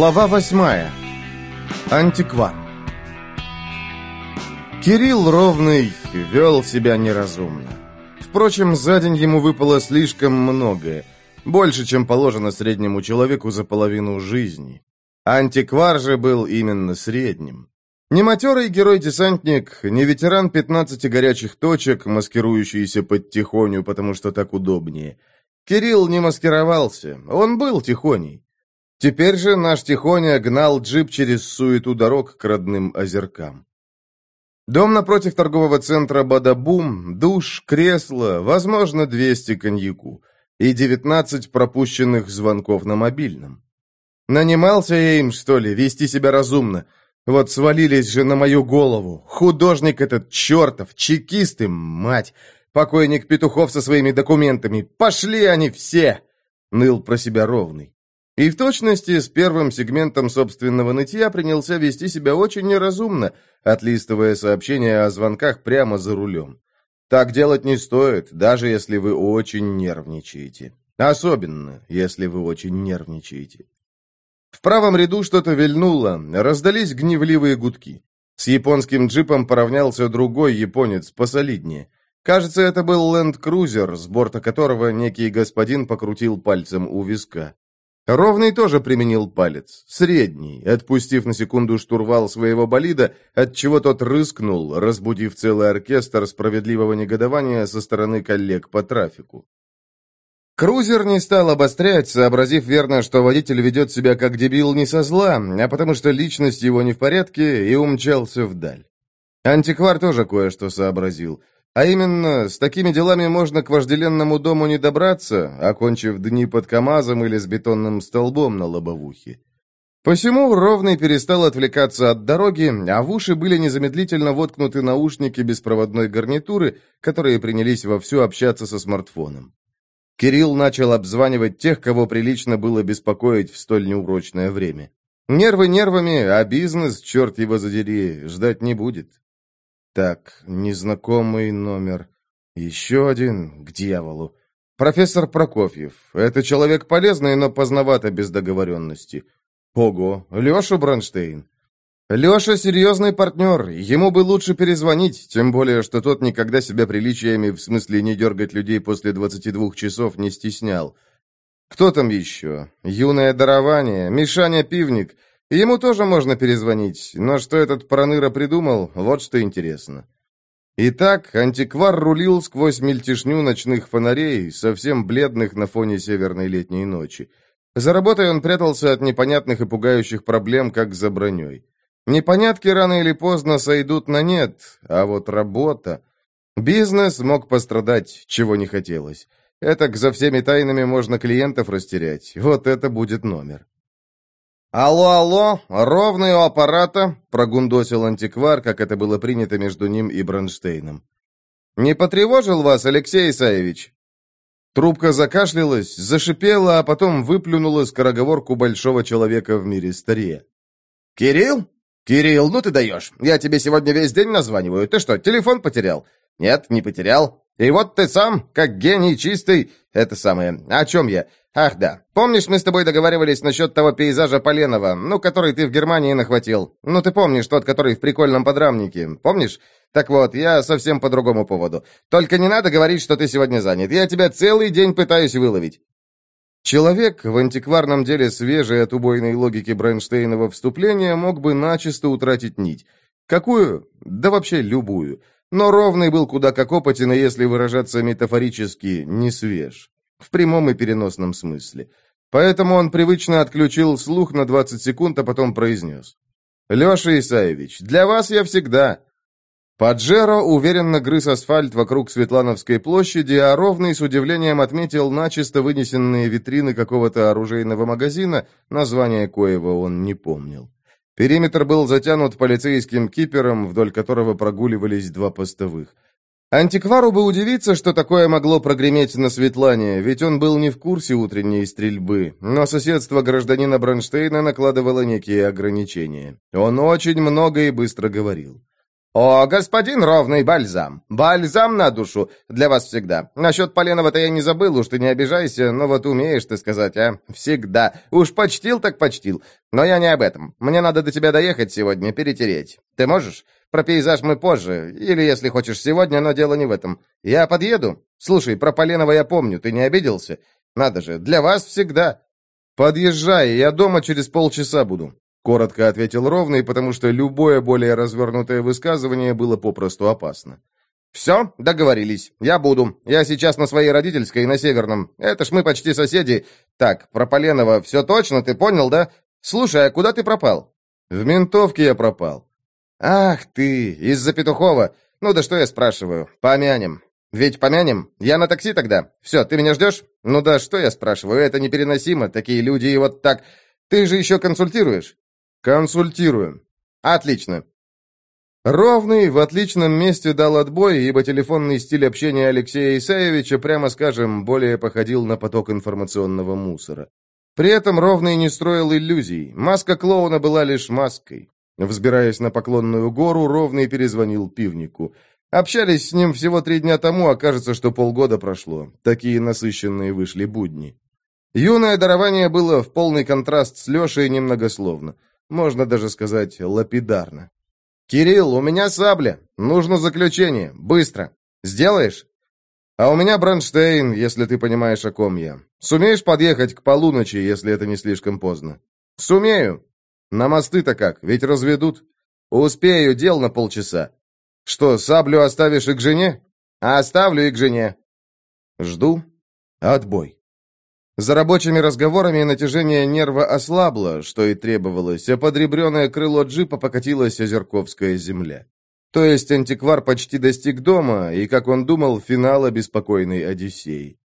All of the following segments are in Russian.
Глава восьмая. Антиквар. Кирилл Ровный вел себя неразумно. Впрочем, за день ему выпало слишком многое. Больше, чем положено среднему человеку за половину жизни. Антиквар же был именно средним. Не матерый герой-десантник, не ветеран 15 горячих точек, маскирующийся под тихоню, потому что так удобнее. Кирилл не маскировался, он был тихоней. Теперь же наш Тихоня гнал джип через суету дорог к родным озеркам. Дом напротив торгового центра «Бадабум», душ, кресло, возможно, 200 коньяку и 19 пропущенных звонков на мобильном. Нанимался я им, что ли, вести себя разумно. Вот свалились же на мою голову. Художник этот чертов, чекисты, мать. Покойник Петухов со своими документами. Пошли они все!» Ныл про себя ровный. И в точности с первым сегментом собственного нытья принялся вести себя очень неразумно, отлистывая сообщения о звонках прямо за рулем. Так делать не стоит, даже если вы очень нервничаете. Особенно, если вы очень нервничаете. В правом ряду что-то вильнуло, раздались гневливые гудки. С японским джипом поравнялся другой японец, посолиднее. Кажется, это был ленд-крузер, с борта которого некий господин покрутил пальцем у виска. Ровный тоже применил палец, средний, отпустив на секунду штурвал своего болида, отчего тот рыскнул, разбудив целый оркестр справедливого негодования со стороны коллег по трафику. Крузер не стал обострять, сообразив верно, что водитель ведет себя как дебил не со зла, а потому что личность его не в порядке, и умчался вдаль. Антиквар тоже кое-что сообразил. А именно, с такими делами можно к вожделенному дому не добраться, окончив дни под КамАЗом или с бетонным столбом на лобовухе. Посему Ровный перестал отвлекаться от дороги, а в уши были незамедлительно воткнуты наушники беспроводной гарнитуры, которые принялись вовсю общаться со смартфоном. Кирилл начал обзванивать тех, кого прилично было беспокоить в столь неурочное время. Нервы нервами, а бизнес, черт его задери, ждать не будет. Так, незнакомый номер. Еще один к дьяволу. Профессор Прокофьев. Это человек полезный, но поздновато без договоренности. Ого, Леша Бронштейн. Леша серьезный партнер, ему бы лучше перезвонить, тем более, что тот никогда себя приличиями, в смысле не дергать людей после 22 часов, не стеснял. Кто там еще? Юное дарование, Мишаня Пивник — Ему тоже можно перезвонить, но что этот проныра придумал, вот что интересно. Итак, антиквар рулил сквозь мельтешню ночных фонарей, совсем бледных на фоне северной летней ночи. За работой он прятался от непонятных и пугающих проблем, как за броней. Непонятки рано или поздно сойдут на нет, а вот работа... Бизнес мог пострадать, чего не хотелось. Этак за всеми тайнами можно клиентов растерять. Вот это будет номер. «Алло, алло, ровный у аппарата», — прогундосил антиквар, как это было принято между ним и Бронштейном. «Не потревожил вас, Алексей Исаевич?» Трубка закашлялась, зашипела, а потом выплюнула скороговорку большого человека в мире старее. «Кирилл? Кирилл, ну ты даешь. Я тебе сегодня весь день названиваю. Ты что, телефон потерял?» «Нет, не потерял. И вот ты сам, как гений чистый, это самое. О чем я? Ах, да. Помнишь, мы с тобой договаривались насчет того пейзажа Поленова, ну, который ты в Германии нахватил? Ну, ты помнишь тот, который в прикольном подрамнике, помнишь? Так вот, я совсем по другому поводу. Только не надо говорить, что ты сегодня занят. Я тебя целый день пытаюсь выловить. Человек, в антикварном деле свежий от убойной логики Брайнштейнова вступления, мог бы начисто утратить нить. Какую? Да вообще любую. Но ровный был куда как опытен, и если выражаться метафорически, не свеж. В прямом и переносном смысле. Поэтому он привычно отключил слух на 20 секунд, а потом произнес. «Леша Исаевич, для вас я всегда...» Паджеро уверенно грыз асфальт вокруг Светлановской площади, а Ровный с удивлением отметил начисто вынесенные витрины какого-то оружейного магазина, название коего он не помнил. Периметр был затянут полицейским кипером, вдоль которого прогуливались два постовых. Антиквару бы удивиться, что такое могло прогреметь на Светлане, ведь он был не в курсе утренней стрельбы, но соседство гражданина Бронштейна накладывало некие ограничения. Он очень много и быстро говорил. «О, господин ровный бальзам! Бальзам на душу! Для вас всегда! Насчет Поленова-то я не забыл, уж ты не обижайся, но вот умеешь ты сказать, а? Всегда! Уж почтил так почтил! Но я не об этом. Мне надо до тебя доехать сегодня, перетереть. Ты можешь? Про пейзаж мы позже, или если хочешь сегодня, но дело не в этом. Я подъеду? Слушай, про Поленова я помню, ты не обиделся? Надо же, для вас всегда!» «Подъезжай, я дома через полчаса буду. Коротко ответил Ровный, потому что любое более развернутое высказывание было попросту опасно. «Все, договорились. Я буду. Я сейчас на своей родительской, на Северном. Это ж мы почти соседи. Так, про Поленова все точно, ты понял, да? Слушай, а куда ты пропал?» «В ментовке я пропал». «Ах ты, из-за Петухова. Ну да что я спрашиваю? Помянем. Ведь помянем? Я на такси тогда. Все, ты меня ждешь? Ну да, что я спрашиваю? Это непереносимо. Такие люди и вот так. Ты же еще консультируешь?» «Консультируем». «Отлично». Ровный в отличном месте дал отбой, ибо телефонный стиль общения Алексея Исаевича, прямо скажем, более походил на поток информационного мусора. При этом Ровный не строил иллюзий, маска клоуна была лишь маской. Взбираясь на поклонную гору, Ровный перезвонил пивнику. Общались с ним всего три дня тому, а кажется, что полгода прошло. Такие насыщенные вышли будни. Юное дарование было в полный контраст с Лешей немногословно. Можно даже сказать лапидарно. «Кирилл, у меня сабля. Нужно заключение. Быстро. Сделаешь?» «А у меня Бронштейн, если ты понимаешь, о ком я. Сумеешь подъехать к полуночи, если это не слишком поздно?» «Сумею. На мосты-то как, ведь разведут. Успею, дел на полчаса. Что, саблю оставишь и к жене?» «Оставлю и к жене». «Жду. Отбой». За рабочими разговорами натяжение нерва ослабло, что и требовалось, а под ребреное крыло джипа покатилась озерковская земля. То есть антиквар почти достиг дома, и, как он думал, финала беспокойной Одиссеи.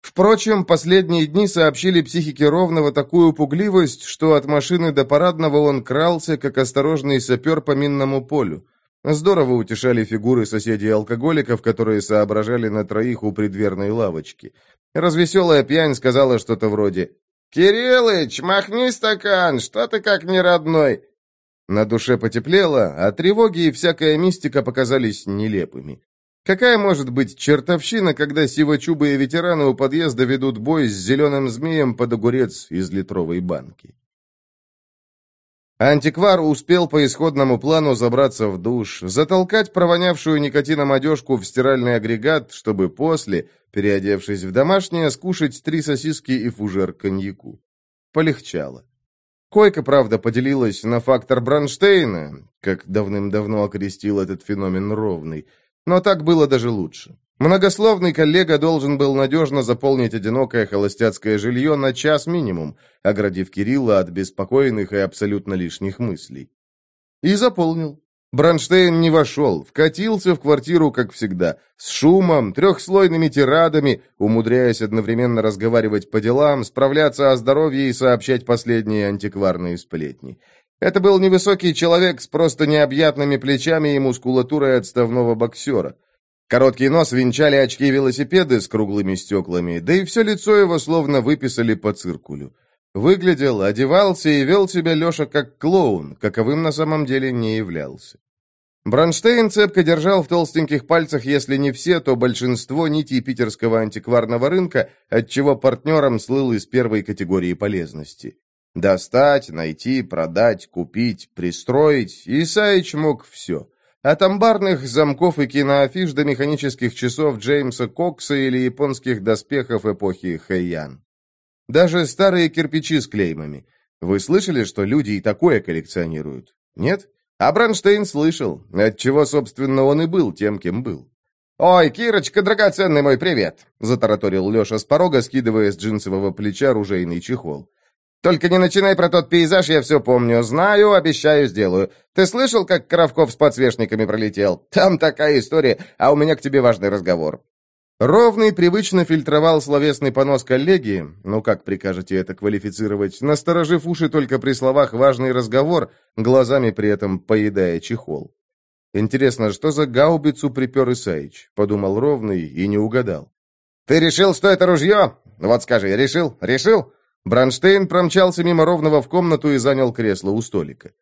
Впрочем, последние дни сообщили психике Ровного такую пугливость, что от машины до парадного он крался, как осторожный сапер по минному полю. Здорово утешали фигуры соседей-алкоголиков, которые соображали на троих у предверной лавочки. Развеселая пьянь сказала что-то вроде «Кириллыч, махни стакан, что ты как не родной?» На душе потеплело, а тревоги и всякая мистика показались нелепыми. Какая может быть чертовщина, когда сивочубые ветераны у подъезда ведут бой с зеленым змеем под огурец из литровой банки? Антиквар успел по исходному плану забраться в душ, затолкать провонявшую никотином одежку в стиральный агрегат, чтобы после, переодевшись в домашнее, скушать три сосиски и фужер коньяку. Полегчало. Койка, правда, поделилась на фактор Бронштейна, как давным-давно окрестил этот феномен ровный, но так было даже лучше. Многословный коллега должен был надежно заполнить одинокое холостяцкое жилье на час минимум, оградив Кирилла от беспокойных и абсолютно лишних мыслей. И заполнил. Бронштейн не вошел, вкатился в квартиру, как всегда, с шумом, трехслойными тирадами, умудряясь одновременно разговаривать по делам, справляться о здоровье и сообщать последние антикварные сплетни. Это был невысокий человек с просто необъятными плечами и мускулатурой отставного боксера. Короткий нос венчали очки-велосипеды с круглыми стеклами, да и все лицо его словно выписали по циркулю. Выглядел, одевался и вел себя Леша как клоун, каковым на самом деле не являлся. Бронштейн цепко держал в толстеньких пальцах, если не все, то большинство нитей питерского антикварного рынка, отчего партнером слыл из первой категории полезности. Достать, найти, продать, купить, пристроить, Исаич мог все. От амбарных замков и киноафиш до механических часов Джеймса Кокса или японских доспехов эпохи Хэйян. Даже старые кирпичи с клеймами. Вы слышали, что люди и такое коллекционируют? Нет? А Бронштейн слышал, отчего, собственно, он и был тем, кем был. «Ой, Кирочка, драгоценный мой, привет!» — затараторил Леша с порога, скидывая с джинсового плеча ружейный чехол. Только не начинай про тот пейзаж, я все помню. Знаю, обещаю, сделаю. Ты слышал, как Кравков с подсвечниками пролетел? Там такая история, а у меня к тебе важный разговор». Ровный привычно фильтровал словесный понос коллеги, ну как прикажете это квалифицировать, насторожив уши только при словах «важный разговор», глазами при этом поедая чехол. «Интересно, что за гаубицу припер Исаич?» — подумал Ровный и не угадал. «Ты решил, что это ружье? Вот скажи, решил? Решил? Бронштейн промчался мимо ровного в комнату и занял кресло у столика.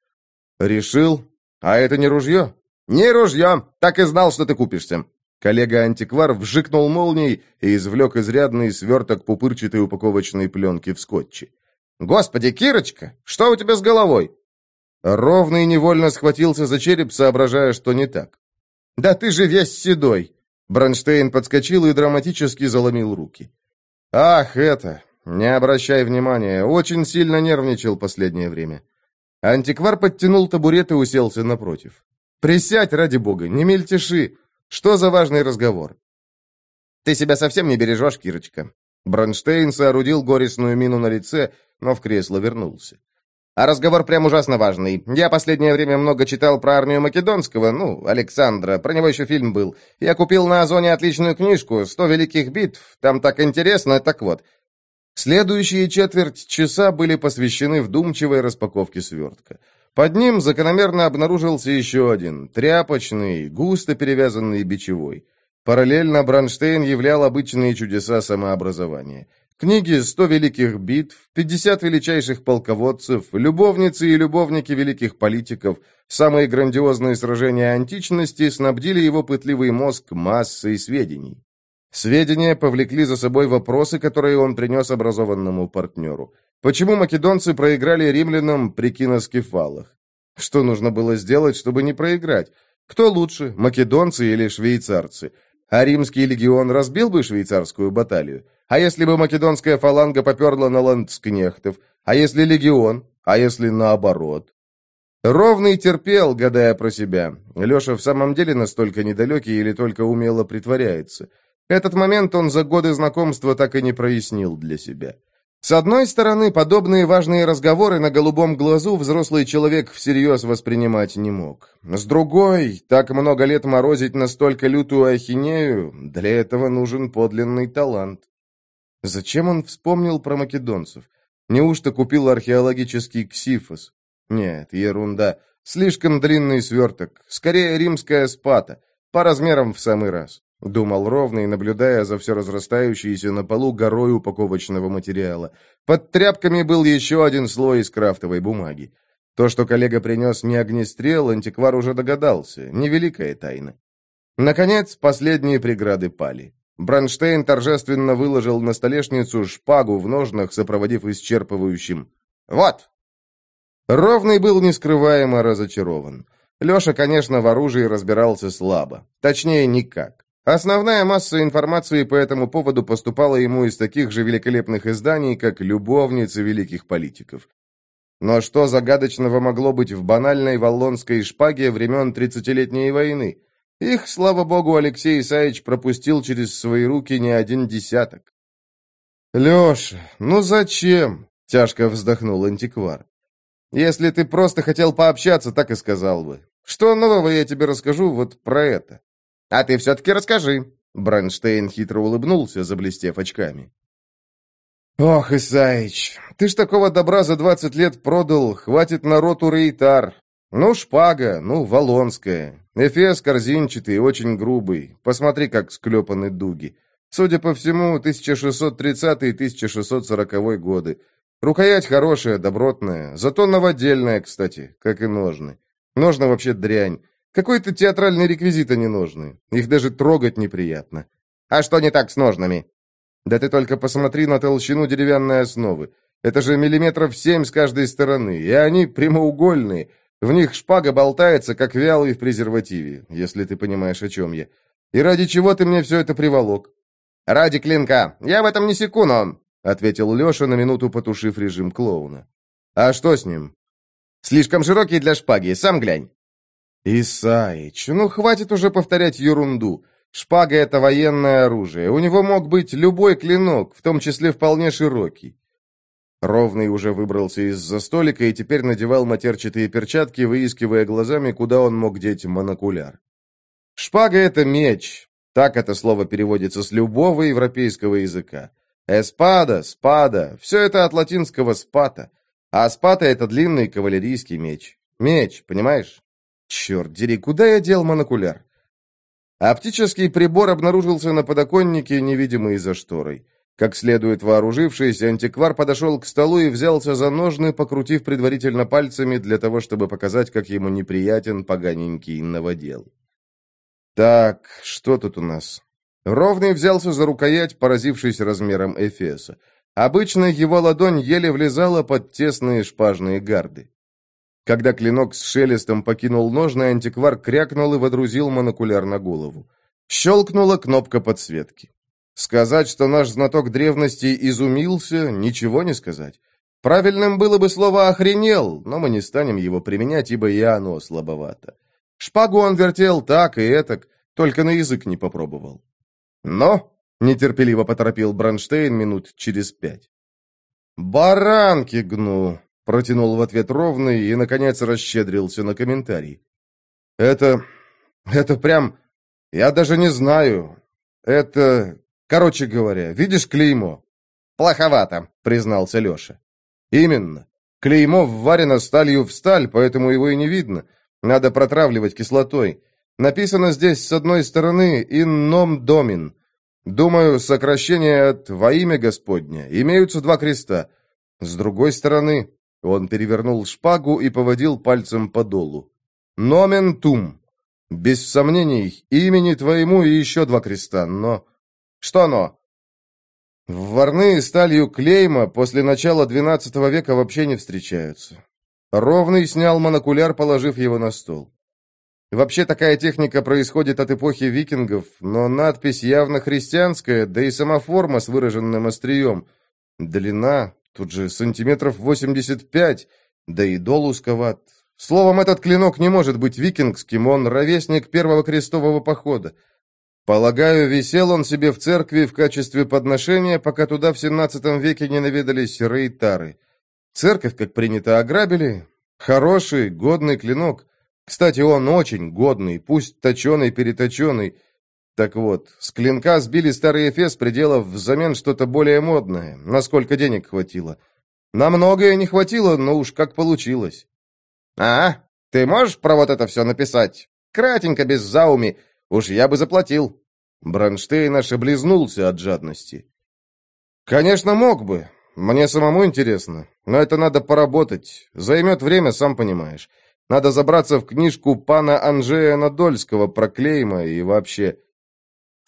«Решил? А это не ружье?» «Не ружье! Так и знал, что ты купишься!» Коллега-антиквар вжикнул молнией и извлек изрядный сверток пупырчатой упаковочной пленки в скотче. «Господи, Кирочка, что у тебя с головой?» Ровный невольно схватился за череп, соображая, что не так. «Да ты же весь седой!» Бронштейн подскочил и драматически заломил руки. «Ах, это! Не обращай внимания, очень сильно нервничал последнее время». Антиквар подтянул табурет и уселся напротив. «Присядь, ради бога, не мельтеши. Что за важный разговор?» «Ты себя совсем не бережешь, Кирочка». Бронштейн соорудил горестную мину на лице, но в кресло вернулся. А разговор прям ужасно важный. Я последнее время много читал про армию Македонского, ну, Александра, про него еще фильм был. Я купил на Озоне отличную книжку «Сто великих битв», там так интересно, так вот. Следующие четверть часа были посвящены вдумчивой распаковке свертка. Под ним закономерно обнаружился еще один, тряпочный, густо перевязанный бичевой. Параллельно Бронштейн являл обычные чудеса самообразования. Книги «Сто великих битв», «50 величайших полководцев», «Любовницы и любовники великих политиков», самые грандиозные сражения античности снабдили его пытливый мозг массой сведений. Сведения повлекли за собой вопросы, которые он принес образованному партнеру. Почему македонцы проиграли римлянам при киноскефалах? Что нужно было сделать, чтобы не проиграть? Кто лучше, македонцы или швейцарцы? А римский легион разбил бы швейцарскую баталию? А если бы македонская фаланга поперла на ландскнехтов? А если легион? А если наоборот? Ровный терпел, гадая про себя. Леша в самом деле настолько недалекий или только умело притворяется. Этот момент он за годы знакомства так и не прояснил для себя. С одной стороны, подобные важные разговоры на голубом глазу взрослый человек всерьез воспринимать не мог. С другой, так много лет морозить настолько лютую ахинею, для этого нужен подлинный талант. Зачем он вспомнил про македонцев? Неужто купил археологический ксифос? Нет, ерунда. Слишком длинный сверток. Скорее, римская спата. По размерам в самый раз. Думал ровный, наблюдая за все разрастающейся на полу горой упаковочного материала. Под тряпками был еще один слой из крафтовой бумаги. То, что коллега принес не огнестрел, антиквар уже догадался. Невеликая тайна. Наконец, последние преграды пали. Бронштейн торжественно выложил на столешницу шпагу в ножнах, сопроводив исчерпывающим «Вот!». Ровный был нескрываемо разочарован. Леша, конечно, в оружии разбирался слабо. Точнее, никак. Основная масса информации по этому поводу поступала ему из таких же великолепных изданий, как «Любовницы великих политиков». Но что загадочного могло быть в банальной валлонской шпаге времен Тридцатилетней войны? Их, слава богу, Алексей Исаевич пропустил через свои руки не один десяток. «Леша, ну зачем?» — тяжко вздохнул антиквар. «Если ты просто хотел пообщаться, так и сказал бы. Что нового я тебе расскажу вот про это?» «А ты все-таки расскажи!» Бронштейн хитро улыбнулся, заблестев очками. «Ох, Исаич, ты ж такого добра за двадцать лет продал, хватит на роту рейтар. Ну, шпага, ну, валонская. Эфес корзинчатый, очень грубый. Посмотри, как склепаны дуги. Судя по всему, 1630-1640 годы. Рукоять хорошая, добротная, зато новодельная, кстати, как и ножны. Ножны вообще дрянь. Какой-то театральный реквизит они нужны. Их даже трогать неприятно. А что не так с ножнами? Да ты только посмотри на толщину деревянной основы. Это же миллиметров семь с каждой стороны, и они прямоугольные. В них шпага болтается, как вялый в презервативе, если ты понимаешь, о чем я. И ради чего ты мне все это приволок? Ради клинка. Я в этом не секуну, ответил Леша, на минуту потушив режим клоуна. А что с ним? Слишком широкий для шпаги, сам глянь. «Исаич, ну хватит уже повторять ерунду. Шпага — это военное оружие. У него мог быть любой клинок, в том числе вполне широкий». Ровный уже выбрался из-за столика и теперь надевал матерчатые перчатки, выискивая глазами, куда он мог деть монокуляр. «Шпага — это меч». Так это слово переводится с любого европейского языка. «Эспада», «спада» — все это от латинского «спата». А «спата» — это длинный кавалерийский меч. Меч, понимаешь? Черт дери, куда я дел монокуляр? Оптический прибор обнаружился на подоконнике, невидимый за шторой. Как следует вооружившись, антиквар подошел к столу и взялся за ножны, покрутив предварительно пальцами для того, чтобы показать, как ему неприятен поганенький новодел. «Так, что тут у нас?» Ровный взялся за рукоять, поразившись размером Эфеса. Обычно его ладонь еле влезала под тесные шпажные гарды. Когда клинок с шелестом покинул ножны, антиквар крякнул и водрузил монокуляр на голову. Щелкнула кнопка подсветки. Сказать, что наш знаток древности изумился, ничего не сказать. Правильным было бы слово «охренел», но мы не станем его применять, ибо и оно слабовато. Шпагу он вертел так и этак, только на язык не попробовал. «Но!» — нетерпеливо поторопил Бронштейн минут через пять. «Баранки гну!» — протянул в ответ ровный и, наконец, расщедрился на комментарий. «Это... это прям... я даже не знаю. Это... Короче говоря, видишь клеймо?» «Плоховато», — признался Леша. «Именно. Клеймо вварено сталью в сталь, поэтому его и не видно. Надо протравливать кислотой. Написано здесь с одной стороны «in nom domin». Думаю, сокращение от «во имя Господня». Имеются два креста. С другой стороны, он перевернул шпагу и поводил пальцем по долу. «Номен тум». Без сомнений, имени твоему и еще два креста, но... Что оно? Варные сталью клейма после начала XII века вообще не встречаются. Ровный снял монокуляр, положив его на стол. Вообще такая техника происходит от эпохи викингов, но надпись явно христианская, да и сама форма с выраженным острием. Длина, тут же сантиметров 85, да и дол узковат. Словом, этот клинок не может быть викингским, он ровесник первого крестового похода. Полагаю, висел он себе в церкви в качестве подношения, пока туда в XVII веке не наведались рейтары. Церковь, как принято, ограбили. Хороший, годный клинок. Кстати, он очень годный, пусть точеный-переточеный. Так вот, с клинка сбили старый эфес, приделав взамен что-то более модное, насколько денег хватило. На многое не хватило, но уж как получилось. «А, ты можешь про вот это все написать? Кратенько, без зауми. Уж я бы заплатил». Бронштейн аж облизнулся от жадности. «Конечно, мог бы. Мне самому интересно. Но это надо поработать. Займет время, сам понимаешь. Надо забраться в книжку пана Анжея Надольского про клейма и вообще...»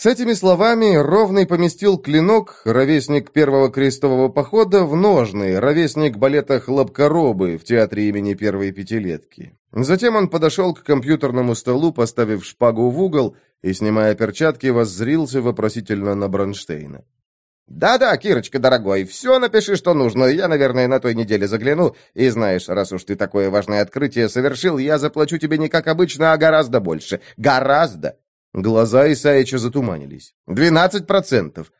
С этими словами Ровный поместил клинок, ровесник первого крестового похода, в ножны, ровесник балета «Хлопкоробы» в театре имени первой пятилетки. Затем он подошел к компьютерному столу, поставив шпагу в угол и, снимая перчатки, воззрился вопросительно на Бронштейна. «Да-да, Кирочка, дорогой, все напиши, что нужно. Я, наверное, на той неделе загляну. И знаешь, раз уж ты такое важное открытие совершил, я заплачу тебе не как обычно, а гораздо больше. Гораздо!» Глаза Исаича затуманились. «Двенадцать процентов.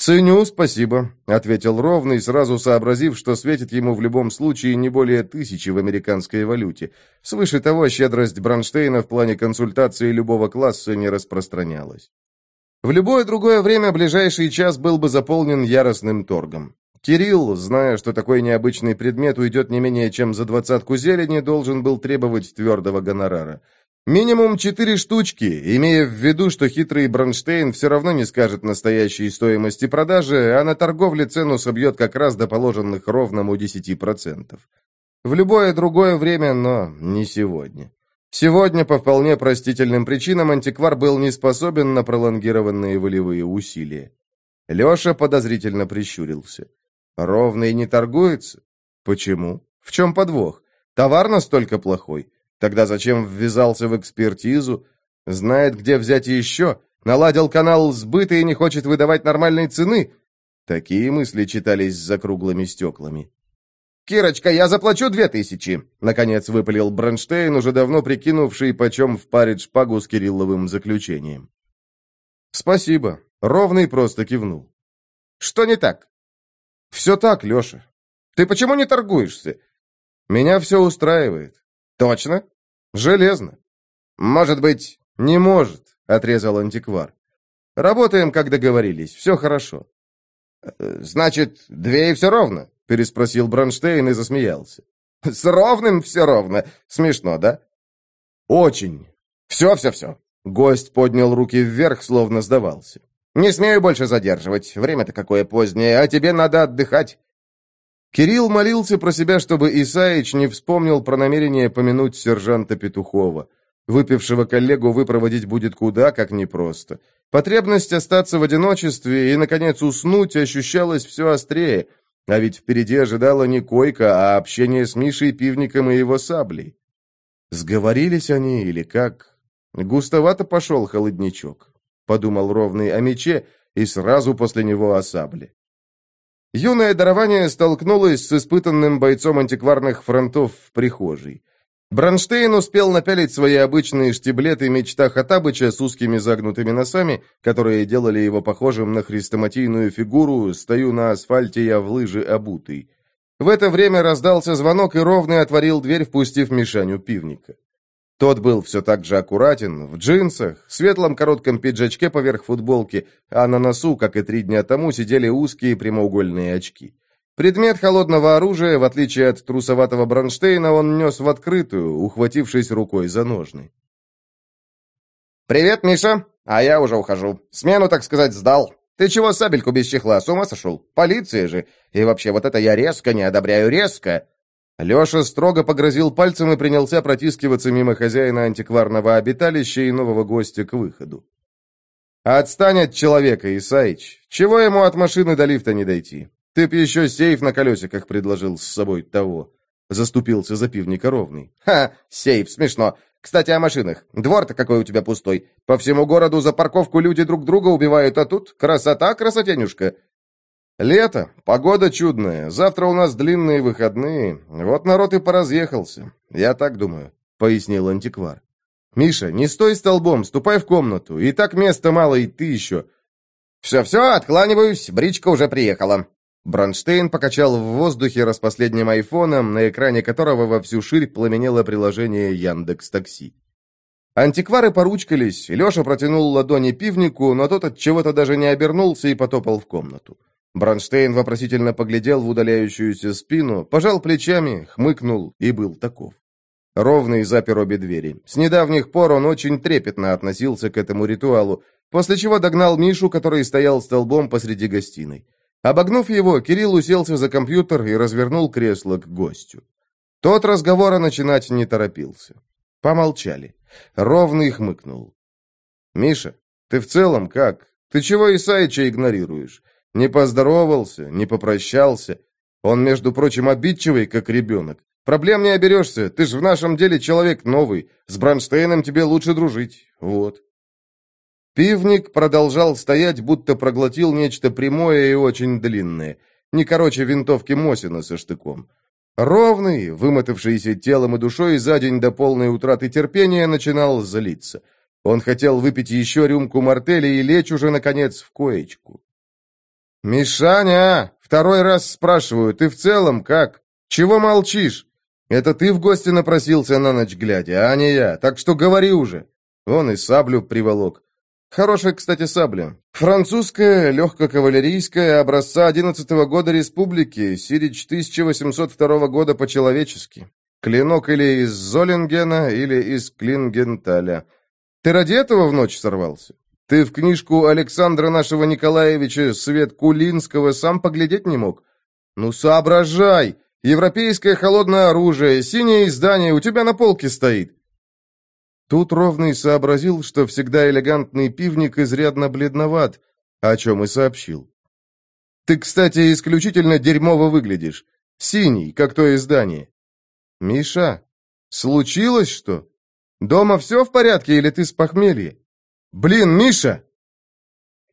«Ценю, спасибо», — ответил ровный, сразу сообразив, что светит ему в любом случае не более тысячи в американской валюте. Свыше того, щедрость Бронштейна в плане консультации любого класса не распространялась. В любое другое время ближайший час был бы заполнен яростным торгом. Кирилл, зная, что такой необычный предмет уйдет не менее чем за двадцатку зелени, должен был требовать твердого гонорара. Минимум четыре штучки, имея в виду, что хитрый Бронштейн все равно не скажет настоящей стоимости продажи, а на торговле цену собьет как раз до положенных ровному 10%. В любое другое время, но не сегодня. Сегодня, по вполне простительным причинам, антиквар был не способен на пролонгированные волевые усилия. Леша подозрительно прищурился. Ровный не торгуется? Почему? В чем подвох? Товар настолько плохой? Тогда зачем ввязался в экспертизу? Знает, где взять еще? Наладил канал сбыта и не хочет выдавать нормальной цены? Такие мысли читались за круглыми стеклами. «Кирочка, я заплачу две тысячи!» Наконец выпалил Бронштейн, уже давно прикинувший, почем впарит шпагу с Кирилловым заключением. «Спасибо». Ровный просто кивнул. «Что не так?» «Все так, Леша. Ты почему не торгуешься?» «Меня все устраивает. «Точно?» «Железно». «Может быть...» «Не может», — отрезал антиквар. «Работаем, как договорились. Все хорошо». «Э, «Значит, две и все ровно?» — переспросил Бронштейн и засмеялся. «С ровным все ровно. Смешно, да?» «Очень. Все-все-все». Гость поднял руки вверх, словно сдавался. Не смею больше задерживать. Время-то какое позднее, а тебе надо отдыхать». Кирилл молился про себя, чтобы Исаич не вспомнил про намерение помянуть сержанта Петухова. Выпившего коллегу выпроводить будет куда как непросто. Потребность остаться в одиночестве и, наконец, уснуть ощущалась все острее, а ведь впереди ожидала не койка, а общение с Мишей Пивником и его саблей. Сговорились они или как? Густовато пошел холодничок. Подумал ровный о мече и сразу после него о сабле. Юное дарование столкнулось с испытанным бойцом антикварных фронтов в прихожей. Бронштейн успел напялить свои обычные штиблеты мечта Хатабыча с узкими загнутыми носами, которые делали его похожим на хрестоматийную фигуру «Стою на асфальте, я в лыжи обутый». В это время раздался звонок, и Ровный отворил дверь, впустив Мишаню пивника. Тот был все так же аккуратен, в джинсах, светлом коротком пиджачке поверх футболки, а на носу, как и три дня тому, сидели узкие прямоугольные очки. Предмет холодного оружия, в отличие от трусоватого Бронштейна, он нес в открытую, ухватившись рукой за ножны. «Привет, Миша! А я уже ухожу. Смену, так сказать, сдал. Ты чего сабельку без чехла, с ума сошел? Полиция же! И вообще, вот это я резко не одобряю, резко!» Леша строго погрозил пальцем и принялся протискиваться мимо хозяина антикварного обиталища и нового гостя к выходу. «Отстань от человека, Исаич. Чего ему от машины до лифта не дойти? Ты б еще сейф на колесиках предложил с собой того». Заступился за пивника ровный. «Ха, сейф, смешно. Кстати, о машинах. Двор-то какой у тебя пустой. По всему городу за парковку люди друг друга убивают, а тут красота, красотенюшка. «Лето, погода чудная, завтра у нас длинные выходные, вот народ и поразъехался, я так думаю», — пояснил антиквар. «Миша, не стой столбом, ступай в комнату, и так места мало, и ты еще». «Все-все, откланиваюсь, бричка уже приехала». Бронштейн покачал в воздухе распоследним айфоном, на экране которого во всю ширь пламенело приложение Яндекс Такси. Антиквары поручкались, Леша протянул ладони пивнику, но тот от чего-то даже не обернулся и потопал в комнату. Бронштейн вопросительно поглядел в удаляющуюся спину, пожал плечами, хмыкнул и был таков. Ровный запер обе двери. С недавних пор он очень трепетно относился к этому ритуалу, после чего догнал Мишу, который стоял столбом посреди гостиной. Обогнув его, Кирилл уселся за компьютер и развернул кресло к гостю. Тот разговора начинать не торопился. Помолчали. Ровный хмыкнул. «Миша, ты в целом как? Ты чего Исаича игнорируешь? Не поздоровался, не попрощался. Он, между прочим, обидчивый, как ребенок. Проблем не оберешься, ты ж в нашем деле человек новый. С Бронштейном тебе лучше дружить. Вот. Пивник продолжал стоять, будто проглотил нечто прямое и очень длинное. Не короче винтовки Мосина со штыком. Ровный, вымотавшийся телом и душой за день до полной утраты терпения, начинал злиться. Он хотел выпить еще рюмку мартели и лечь уже, наконец, в коечку. «Мишаня, второй раз спрашиваю, ты в целом как? Чего молчишь? Это ты в гости напросился на ночь глядя, а не я, так что говори уже». Он и саблю приволок. Хорошая, кстати, сабля. Французская, легкокавалерийская, образца одиннадцатого года республики, Сирич 1802 года по-человечески. Клинок или из Золингена, или из Клингенталя. Ты ради этого в ночь сорвался? Ты в книжку Александра нашего Николаевича Свет Кулинского сам поглядеть не мог? Ну, соображай! Европейское холодное оружие, синее издание у тебя на полке стоит. Тут Ровный сообразил, что всегда элегантный пивник изрядно бледноват, о чем и сообщил. «Ты, кстати, исключительно дерьмово выглядишь. Синий, как то издание». «Миша, случилось что? Дома все в порядке или ты с похмелья?» «Блин, Миша!»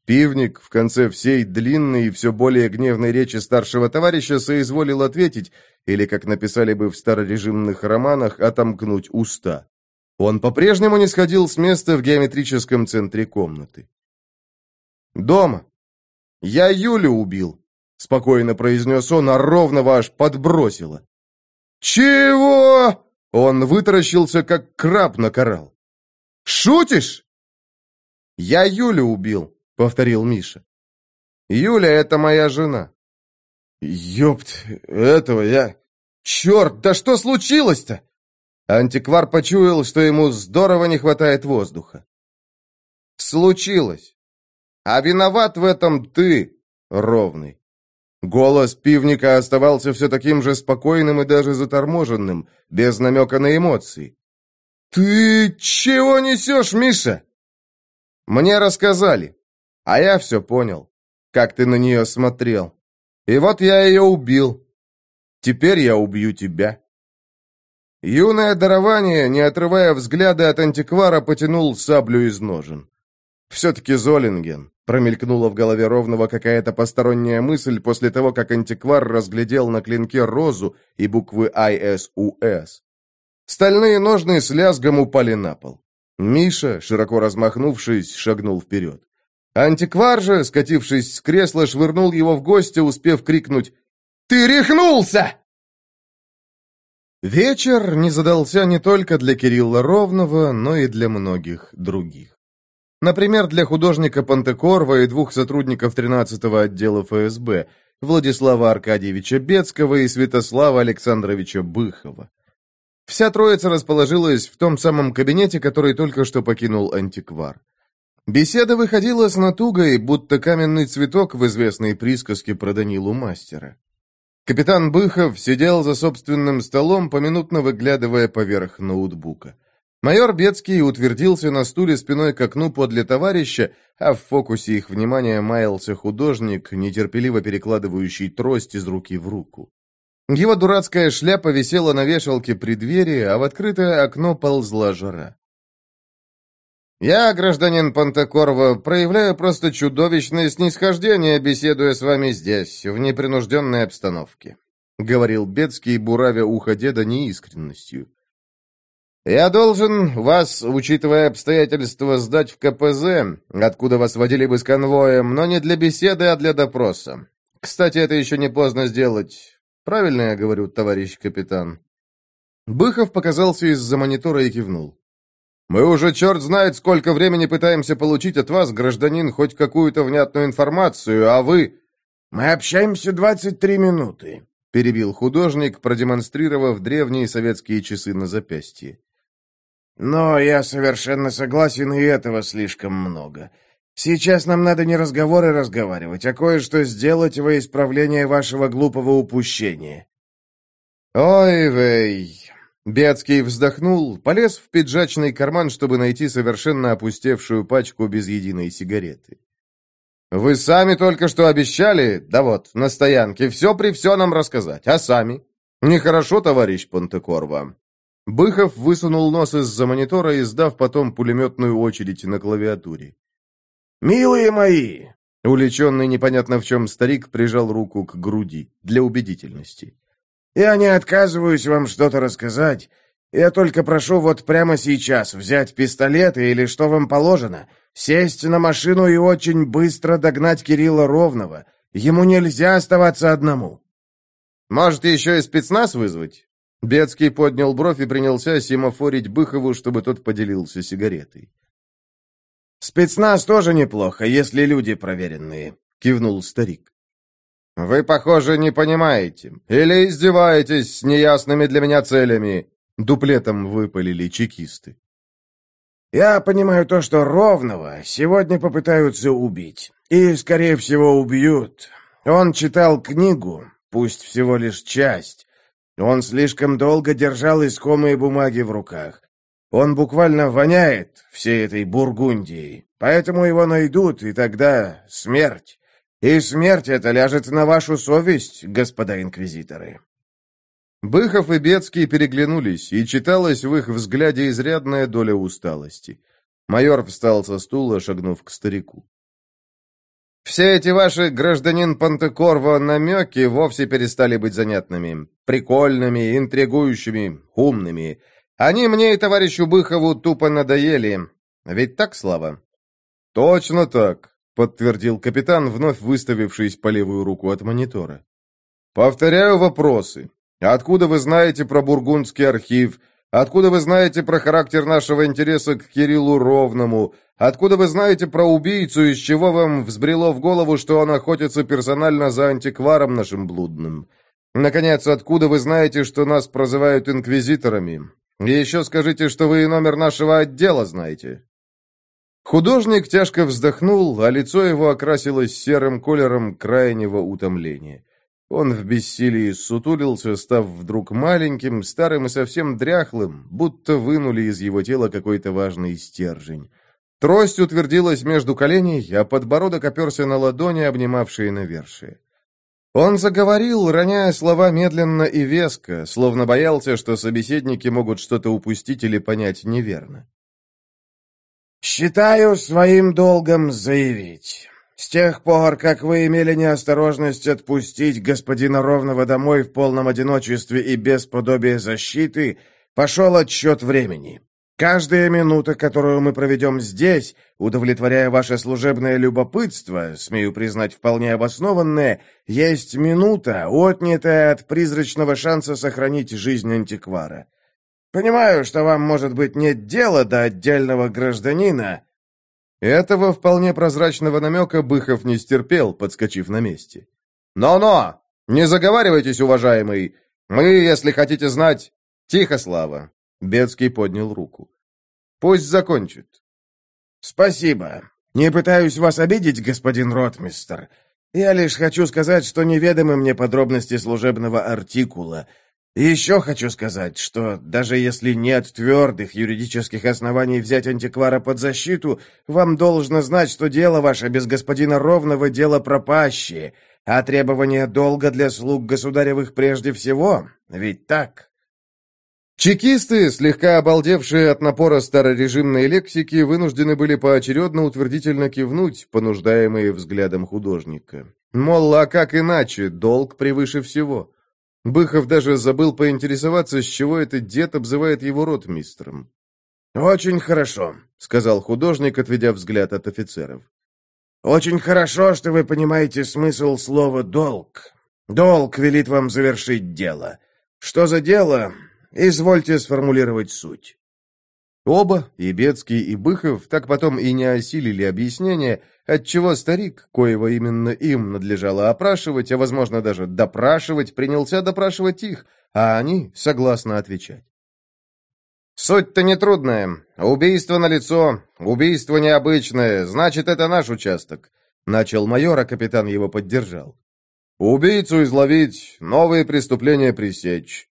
Пивник в конце всей длинной и все более гневной речи старшего товарища соизволил ответить, или, как написали бы в старорежимных романах, отомкнуть уста. Он по-прежнему не сходил с места в геометрическом центре комнаты. «Дома. Я Юлю убил», — спокойно произнес он, а ровного аж подбросило. «Чего?» — он вытаращился, как краб на коралл. «Шутишь?» «Я Юлю убил», — повторил Миша. «Юля — это моя жена». «Ёпт, этого я...» «Черт, да что случилось-то?» Антиквар почуял, что ему здорово не хватает воздуха. «Случилось. А виноват в этом ты, ровный. Голос пивника оставался все таким же спокойным и даже заторможенным, без намека на эмоции. «Ты чего несешь, Миша?» «Мне рассказали, а я все понял, как ты на нее смотрел. И вот я ее убил. Теперь я убью тебя». Юное дарование, не отрывая взгляда от антиквара, потянул саблю из ножен. «Все-таки Золинген», — промелькнула в голове Ровного какая-то посторонняя мысль после того, как антиквар разглядел на клинке розу и буквы ISUS. Стальные ножны с лязгом упали на пол. Миша, широко размахнувшись, шагнул вперед. Антиквар же, скатившись с кресла, швырнул его в гостя, успев крикнуть «Ты рехнулся!» Вечер не задался не только для Кирилла Ровного, но и для многих других. Например, для художника Пантекорва и двух сотрудников 13-го отдела ФСБ, Владислава Аркадьевича Бецкого и Святослава Александровича Быхова. Вся троица расположилась в том самом кабинете, который только что покинул антиквар. Беседа выходила с натугой, будто каменный цветок в известной присказке про Данилу Мастера. Капитан Быхов сидел за собственным столом, поминутно выглядывая поверх ноутбука. Майор Бецкий утвердился на стуле спиной к окну подле товарища, а в фокусе их внимания маялся художник, нетерпеливо перекладывающий трость из руки в руку. Его дурацкая шляпа висела на вешалке при двери, а в открытое окно ползла жара. «Я, гражданин Пантекорова, проявляю просто чудовищное снисхождение, беседуя с вами здесь, в непринужденной обстановке», — говорил Бецкий, буравя ухо деда неискренностью. «Я должен вас, учитывая обстоятельства, сдать в КПЗ, откуда вас водили бы с конвоем, но не для беседы, а для допроса. Кстати, это еще не поздно сделать. Правильно я говорю, товарищ капитан?» Быхов показался из-за монитора и кивнул. «Мы уже черт знает, сколько времени пытаемся получить от вас, гражданин, хоть какую-то внятную информацию, а вы...» «Мы общаемся 23 минуты», — перебил художник, продемонстрировав древние советские часы на запястье. «Но я совершенно согласен, и этого слишком много. Сейчас нам надо не разговоры разговаривать, а кое-что сделать во исправление вашего глупого упущения». «Ой, вей!» Бецкий вздохнул, полез в пиджачный карман, чтобы найти совершенно опустевшую пачку без единой сигареты. «Вы сами только что обещали, да вот, на стоянке, все при все нам рассказать, а сами?» «Нехорошо, товарищ Пантекорва». Быхов высунул нос из-за монитора, издав потом пулеметную очередь на клавиатуре. «Милые мои!» Увлеченный непонятно в чем старик прижал руку к груди для убедительности. «Я не отказываюсь вам что-то рассказать. Я только прошу вот прямо сейчас взять пистолет или что вам положено, сесть на машину и очень быстро догнать Кирилла Ровного. Ему нельзя оставаться одному». «Может, еще и спецназ вызвать?» Бецкий поднял бровь и принялся семафорить Быхову, чтобы тот поделился сигаретой. «Спецназ тоже неплохо, если люди проверенные», — кивнул старик. «Вы, похоже, не понимаете. Или издеваетесь с неясными для меня целями», — дуплетом выпалили чекисты. «Я понимаю то, что Ровного сегодня попытаются убить. И, скорее всего, убьют. Он читал книгу, пусть всего лишь часть. Он слишком долго держал искомые бумаги в руках. Он буквально воняет всей этой Бургундией. Поэтому его найдут, и тогда смерть. И смерть эта ляжет на вашу совесть, господа инквизиторы». Быхов и Бецкий переглянулись, и читалась в их взгляде изрядная доля усталости. Майор встал со стула, шагнув к старику. «Все эти ваши, гражданин Пантекорво, намеки вовсе перестали быть занятными, прикольными, интригующими, умными. Они мне и товарищу Быхову тупо надоели. Ведь так, Слава?» «Точно так», — подтвердил капитан, вновь выставившись по левую руку от монитора. «Повторяю вопросы. Откуда вы знаете про Бургундский архив? Откуда вы знаете про характер нашего интереса к Кириллу Ровному? Откуда вы знаете про убийцу, из чего вам взбрело в голову, что он охотится персонально за антикваром нашим блудным? Наконец, откуда вы знаете, что нас прозывают инквизиторами? И еще скажите, что вы и номер нашего отдела знаете». Художник тяжко вздохнул, а лицо его окрасилось серым колером крайнего утомления. Он в бессилии сутулился, став вдруг маленьким, старым и совсем дряхлым, будто вынули из его тела какой-то важный стержень. Трость утвердилась между коленей, а подбородок оперся на ладони, обнимавшие навершие. Он заговорил, роняя слова медленно и веско, словно боялся, что собеседники могут что-то упустить или понять неверно. «Считаю своим долгом заявить. С тех пор, как вы имели неосторожность отпустить господина Ровного домой в полном одиночестве и без подобия защиты, пошел отсчет времени. Каждая минута, которую мы проведем здесь, удовлетворяя ваше служебное любопытство, смею признать вполне обоснованное, есть минута, отнятая от призрачного шанса сохранить жизнь антиквара. Понимаю, что вам, может быть, нет дела до отдельного гражданина, этого вполне прозрачного намека Быхов не стерпел, подскочив на месте. «Но-но! Не заговаривайтесь, уважаемый! Мы, если хотите знать...» «Тихо, Слава!» Бецкий поднял руку. «Пусть закончит». «Спасибо. Не пытаюсь вас обидеть, господин ротмистер. Я лишь хочу сказать, что неведомы мне подробности служебного артикула». Еще хочу сказать, что даже если нет твердых юридических оснований взять антиквара под защиту, вам должно знать, что дело ваше без господина Ровного дело пропащее, а требования долга для слуг государевых прежде всего, ведь так? Чекисты, слегка обалдевшие от напора старорежимной лексики, вынуждены были поочередно утвердительно кивнуть, понуждаемые взглядом художника. Мол, а как иначе, долг превыше всего. Быхов даже забыл поинтересоваться, с чего этот дед обзывает его ротмистром. «Очень хорошо», — сказал художник, отведя взгляд от офицеров. «Очень хорошо, что вы понимаете смысл слова «долг». Долг велит вам завершить дело. Что за дело? Извольте сформулировать суть». Оба, и Бецкий, и Быхов, так потом и не осилили объяснения, отчего старик, коего именно им надлежало опрашивать, а, возможно, даже допрашивать, принялся допрашивать их, а они согласно отвечать. «Суть-то нетрудная. Убийство на лицо, убийство необычное, значит, это наш участок», — начал майор, а капитан его поддержал. «Убийцу изловить, новые преступления пресечь,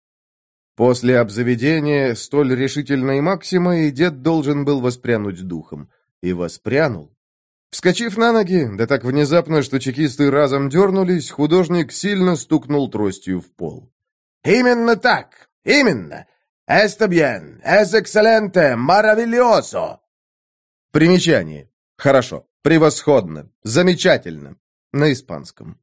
После обзаведения столь решительной максимой дед должен был воспрянуть духом. И воспрянул. Вскочив на ноги, да так внезапно, что чекисты разом дернулись, художник сильно стукнул тростью в пол. «Именно так! Именно! Эсто бьен! Эс экселенте! Маравильосо!» Примечание. Хорошо. Превосходно. Замечательно. На испанском.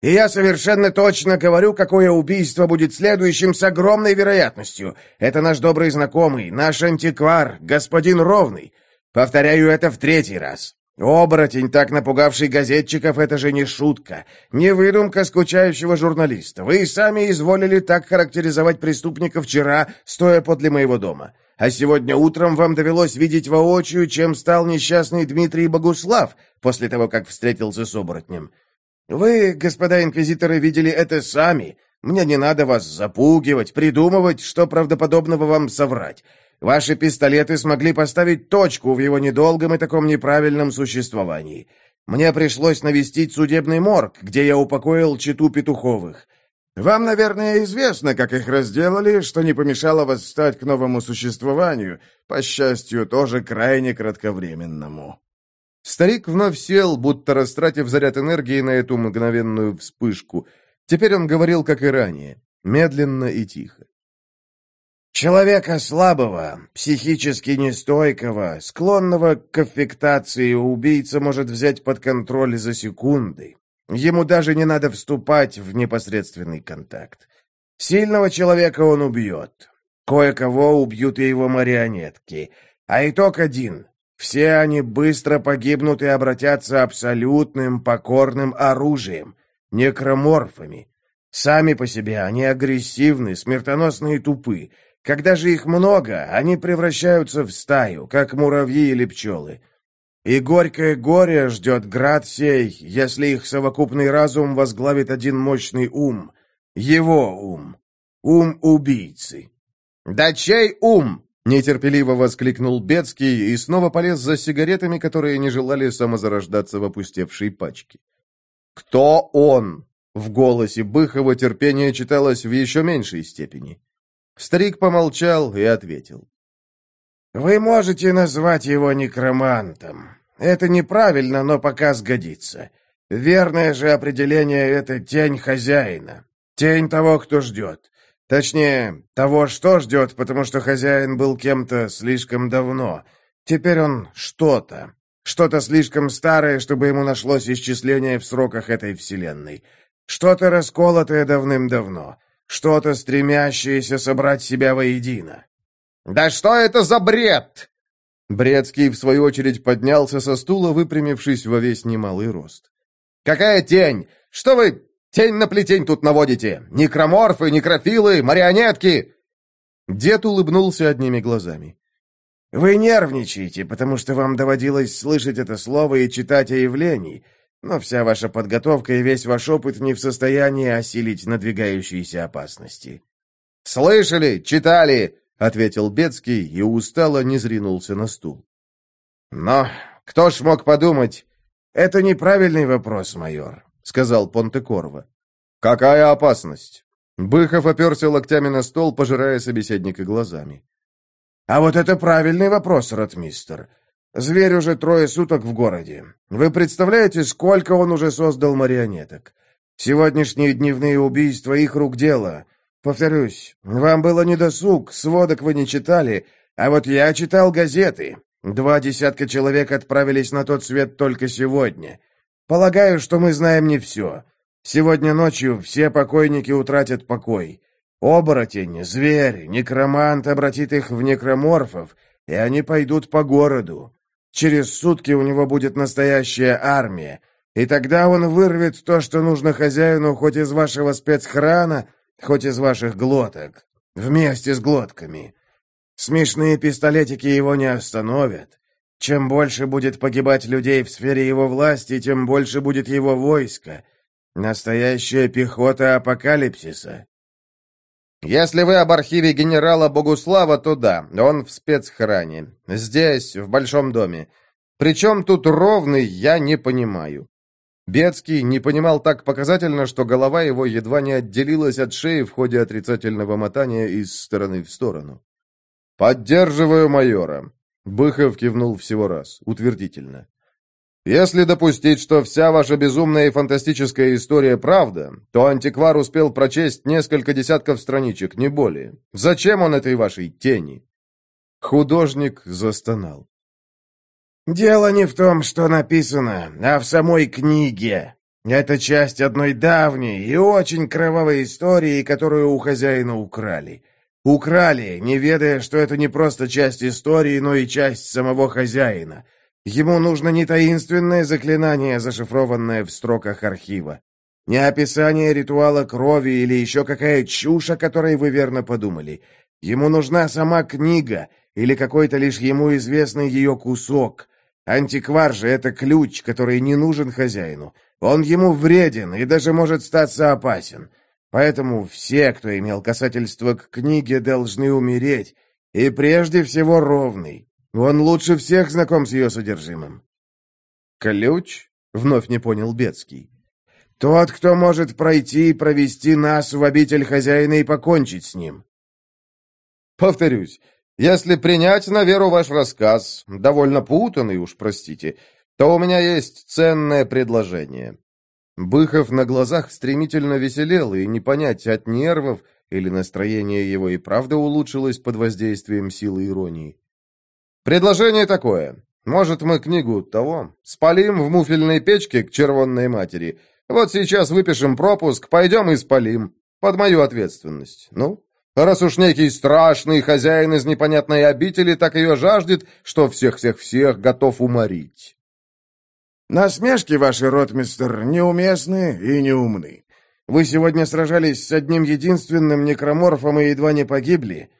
И я совершенно точно говорю, какое убийство будет следующим с огромной вероятностью. Это наш добрый знакомый, наш антиквар, господин Ровный. Повторяю это в третий раз. Оборотень, так напугавший газетчиков, это же не шутка, не выдумка скучающего журналиста. Вы сами изволили так характеризовать преступника вчера, стоя подле моего дома. А сегодня утром вам довелось видеть воочию, чем стал несчастный Дмитрий Богуслав после того, как встретился с оборотнем. Вы, господа инквизиторы, видели это сами. Мне не надо вас запугивать, придумывать, что правдоподобного вам соврать. Ваши пистолеты смогли поставить точку в его недолгом и таком неправильном существовании. Мне пришлось навестить судебный морг, где я упокоил читу петуховых. Вам, наверное, известно, как их разделали, что не помешало восстать к новому существованию, по счастью, тоже крайне кратковременному. Старик вновь сел, будто растратив заряд энергии на эту мгновенную вспышку. Теперь он говорил, как и ранее, медленно и тихо. Человека слабого, психически нестойкого, склонного к аффектации убийца может взять под контроль за секунды. Ему даже не надо вступать в непосредственный контакт. Сильного человека он убьет. Кое-кого убьют и его марионетки. А итог один все они быстро погибнут и обратятся абсолютным покорным оружием, некроморфами. Сами по себе они агрессивны, смертоносны и тупы. Когда же их много, они превращаются в стаю, как муравьи или пчелы. И горькое горе ждет град сей, если их совокупный разум возглавит один мощный ум. Его ум. Ум убийцы. «Да чей ум?» Нетерпеливо воскликнул Бецкий и снова полез за сигаретами, которые не желали самозарождаться в опустевшей пачке. «Кто он?» В голосе Быхова терпение читалось в еще меньшей степени. Старик помолчал и ответил. «Вы можете назвать его некромантом. Это неправильно, но пока сгодится. Верное же определение — это тень хозяина. Тень того, кто ждет. Точнее, того, что ждет, потому что хозяин был кем-то слишком давно. Теперь он что-то. Что-то слишком старое, чтобы ему нашлось исчисление в сроках этой вселенной. Что-то расколотое давным-давно. Что-то стремящееся собрать себя воедино. «Да что это за бред?» Брецкий, в свою очередь, поднялся со стула, выпрямившись во весь немалый рост. «Какая тень? Что вы Тень на плетень тут наводите! Некроморфы, некрофилы, марионетки!» Дед улыбнулся одними глазами. «Вы нервничаете, потому что вам доводилось слышать это слово и читать о явлении, но вся ваша подготовка и весь ваш опыт не в состоянии осилить надвигающиеся опасности». «Слышали, читали!» — ответил Бецкий и устало не зринулся на стул. «Но кто ж мог подумать?» «Это неправильный вопрос, майор сказал Понтекорво. «Какая опасность?» Быхов оперся локтями на стол, пожирая собеседника глазами. «А вот это правильный вопрос, ротмистер. Зверь уже трое суток в городе. Вы представляете, сколько он уже создал марионеток? Сегодняшние дневные убийства — их рук дело. Повторюсь, вам было недосуг, сводок вы не читали, а вот я читал газеты. Два десятка человек отправились на тот свет только сегодня. Полагаю, что мы знаем не все. Сегодня ночью все покойники утратят покой. Оборотень, зверь, некромант обратит их в некроморфов, и они пойдут по городу. Через сутки у него будет настоящая армия, и тогда он вырвет то, что нужно хозяину хоть из вашего спецхрана, хоть из ваших глоток, вместе с глотками. Смешные пистолетики его не остановят. Чем больше будет погибать людей в сфере его власти, тем больше будет его войско. Настоящая пехота апокалипсиса. Если вы об архиве генерала Богуслава, то да, он в спецхране. Здесь, в Большом доме. Причем тут ровный, я не понимаю. Бецкий не понимал так показательно, что голова его едва не отделилась от шеи в ходе отрицательного мотания из стороны в сторону. «Поддерживаю майора. Быхов кивнул всего раз, утвердительно. «Если допустить, что вся ваша безумная и фантастическая история правда, то антиквар успел прочесть несколько десятков страничек, не более. Зачем он этой вашей тени?» Художник застонал. «Дело не в том, что написано, а в самой книге. Это часть одной давней и очень кровавой истории, которую у хозяина украли. Украли, не ведая, что это не просто часть истории, но и часть самого хозяина. Ему нужно не таинственное заклинание, зашифрованное в строках архива, не описание ритуала крови или еще какая чушь, о которой вы верно подумали. Ему нужна сама книга или какой-то лишь ему известный ее кусок. Антиквар же — это ключ, который не нужен хозяину. Он ему вреден и даже может статься опасен. Поэтому все, кто имел касательство к книге, должны умереть, и прежде всего ровный. Он лучше всех знаком с ее содержимым. «Ключ?» — вновь не понял Бецкий. «Тот, кто может пройти и провести нас в обитель хозяина и покончить с ним». «Повторюсь, если принять на веру ваш рассказ, довольно путанный уж, простите, то у меня есть ценное предложение. Быхов на глазах стремительно веселел, и не понять, от нервов или настроение его и правда улучшилось под воздействием силы иронии. «Предложение такое. Может, мы книгу того спалим в муфельной печке к червонной матери. Вот сейчас выпишем пропуск, пойдем и спалим. Под мою ответственность. Ну, раз уж некий страшный хозяин из непонятной обители так ее жаждет, что всех-всех-всех готов уморить». Насмешки ваши, ротмистер, неуместны и неумны. Вы сегодня сражались с одним единственным некроморфом и едва не погибли.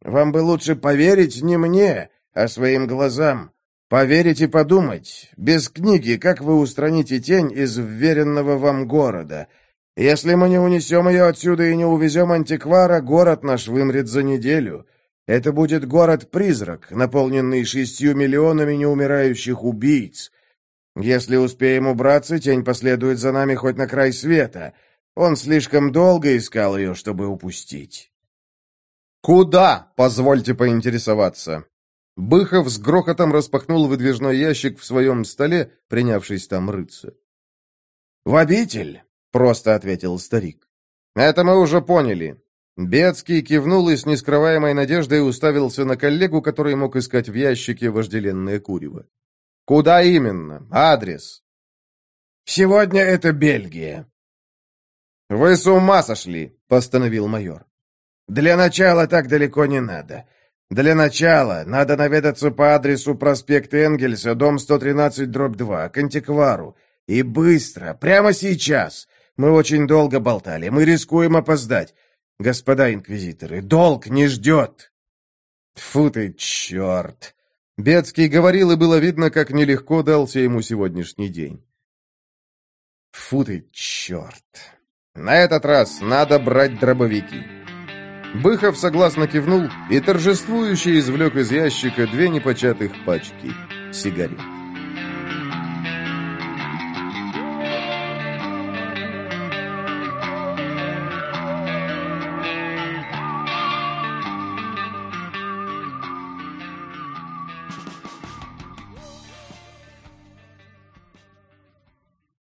Вам бы лучше поверить не мне, а своим глазам. Поверить и подумать. Без книги, как вы устраните тень из вверенного вам города? Если мы не унесем ее отсюда и не увезем антиквара, город наш вымрет за неделю. Это будет город-призрак, наполненный шестью миллионами неумирающих убийц. Если успеем убраться, тень последует за нами хоть на край света. Он слишком долго искал ее, чтобы упустить». «Куда?» — позвольте поинтересоваться. Быхов с грохотом распахнул выдвижной ящик в своем столе, принявшись там рыться. «В обитель», — просто ответил старик. «Это мы уже поняли». Бецкий кивнул и с нескрываемой надеждой уставился на коллегу, который мог искать в ящике вожделенное курево. «Куда именно? Адрес?» «Сегодня это Бельгия». «Вы с ума сошли!» — постановил майор. «Для начала так далеко не надо. Для начала надо наведаться по адресу проспект Энгельса, дом 113, дробь 2, к антиквару. И быстро, прямо сейчас. Мы очень долго болтали, мы рискуем опоздать. Господа инквизиторы, долг не ждет. Фу ты, черт. Бецкий говорил, и было видно, как нелегко дался ему сегодняшний день. Фу ты, черт. На этот раз надо брать дробовики. Быхов согласно кивнул и торжествующе извлек из ящика две непочатых пачки сигарет.